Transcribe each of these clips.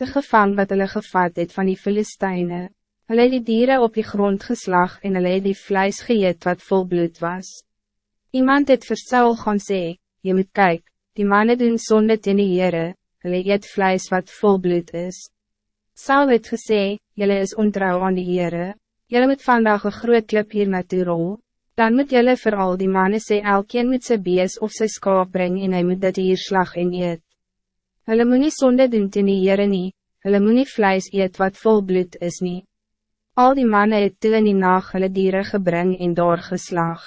te gevang wat hulle gevat het van die Filisteine. Hulle het die dieren op die grond geslag en hulle het die vlees geëet wat vol bloed was. Iemand het vir Saul gaan sê, je moet kyk, die mannen doen sonde ten die Heere, hulle eet vlees wat vol bloed is. Saul het gesê, jylle is ontrouw aan die Heere, jylle moet vandaag een groot klip hier naartoe rol, dan moet jylle vooral die mannen sê elkeen moet sy bees of sy skaap bring en hy moet dit hier slag en eet. Hulle moet nie sonde doen ten die Heere nie, hulle moet nie vlees eet wat vol bloed is nie. Al die mannen het toe in die nacht hulle dieren gebring en daar geslag.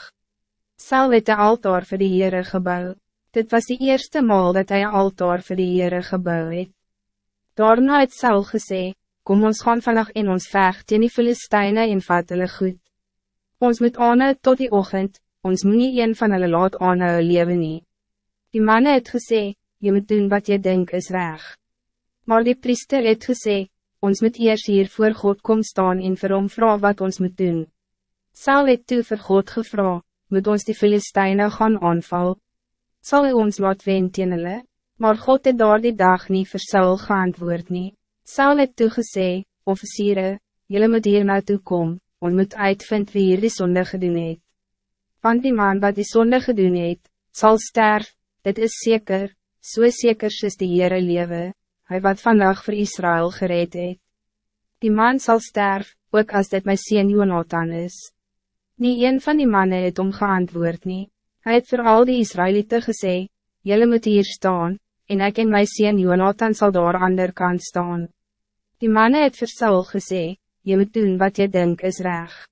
Sal het de altaar vir die Heere gebouw. Dit was de eerste maal dat hij altaar vir die Heere gebouw het. Daarna het Saul gesê, kom ons gaan vannacht in ons vecht teen die Filisteine en vat hulle goed. Ons moet aanhou tot die ochtend, ons moet nie een van hulle laat aanhou leven nie. Die mannen het gesê, je moet doen wat je denkt is reg. Maar die priester het gesê, ons moet eerst hier voor God kom staan en vir hom vra wat ons moet doen. Saul het toe vir God gevra, moet ons die Filisteine gaan aanval? Zal hy ons laat wen teen hulle? Maar God het daar die dag niet vir Saul geantwoord nie. Saul het toe gesê, officieren, jullie moet hier naartoe kom, ons moet uitvind wie hier die sonde gedoen het. Want die man wat die sonde gedoen het, sal sterf, dit is zeker, so zeker soos die Heere lewe, hy wat vandaag voor Israël gereed het. Die man zal sterf, ook als dit my sien Jonathan is. Nie een van die mannen het om geantwoord nie. Hy het voor al die Israëlieten gesê, Jelle moet hier staan, en ek en my sien Jonathan zal daar ander kant staan. Die mannen het vir Saul gesê, Je moet doen wat je denkt is reg.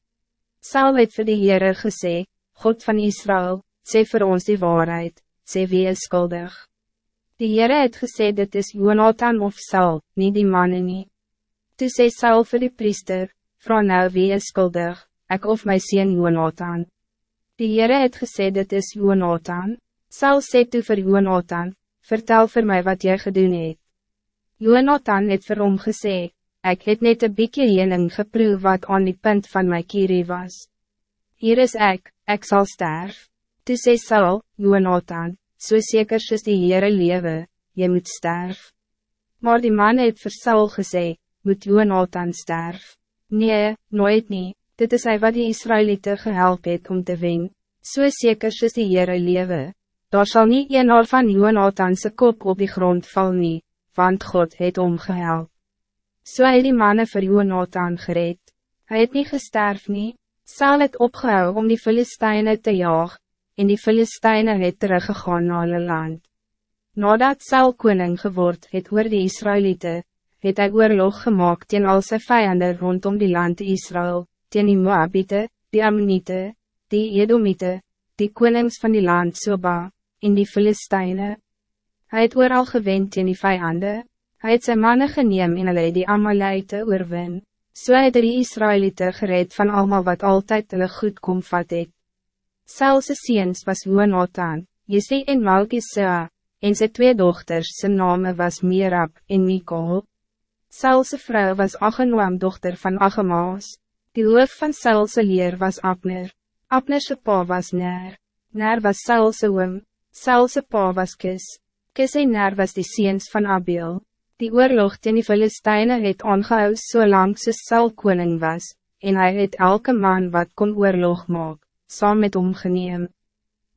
Saul het vir die Heere gesê, God van Israël, sê voor ons die waarheid, sê wie is skuldig. Die Heere het gesê dit is Jonathan of Saul, niet die mannen nie. Toe sê Saul vir die priester, vrouw nou wie is skuldig, ek of my sien Jonathan. Die Heere het gesê dit is Jonathan. Saul sê toe vir Jonathan, vertel voor mij wat jy gedoen het. Jonathan het vir hom gesê, ek het net een bykie jening geproef wat aan die punt van my kierie was. Hier is ek, ek zal sterf. Toe sê Saul, Jonathan, so zeker soos die Heere lewe, jy moet sterf. Maar die man het vir Saul gesê, moet Jonathan sterf. Nee, nooit nie, dit is hy wat die Israëlieten gehelp het om te wen, so zeker soos die Heere lewe. Daar zal niet een oor van Jonathanse kop op die grond val nie, want God het omgehelp. So hy die manne vir Jonathan gereed. Hij het niet gesterf nie, Saul het opgehou om die Filisteine te jaag, en die Filisteine het teruggegaan na hulle land. Nadat Saul koning geword het oor die Israëlieten, het hy oorlog gemaakt teen al sy vijanden rondom die land Israël, teen die Moabite, die Ammonite, die Edomite, die konings van die land Soba, en die Filisteine. Hij het ooral gewend teen die vijanden, hij het sy manne geneem en hulle die Amalite oorwin, so het die Israëlieten gereed van allemaal wat altijd hulle goed kom vat het. Saulse seens was Jonathan, Jesse en Malkisea, en sy twee dochters, zijn name was Mirab en Mikol. Saulse vrouw was Achenoam dochter van Achemaas. Die hoof van Saulse leer was Abner. Abnerse pa was Ner. Ner was Saulse oom. Saulse pa was Kis. Kis en Ner was die seens van Abiel. Die oorlog teen die Filisteine het aangehou so lang soos Saul koning was, en hij het elke man wat kon oorlog maak saam met hom geneem.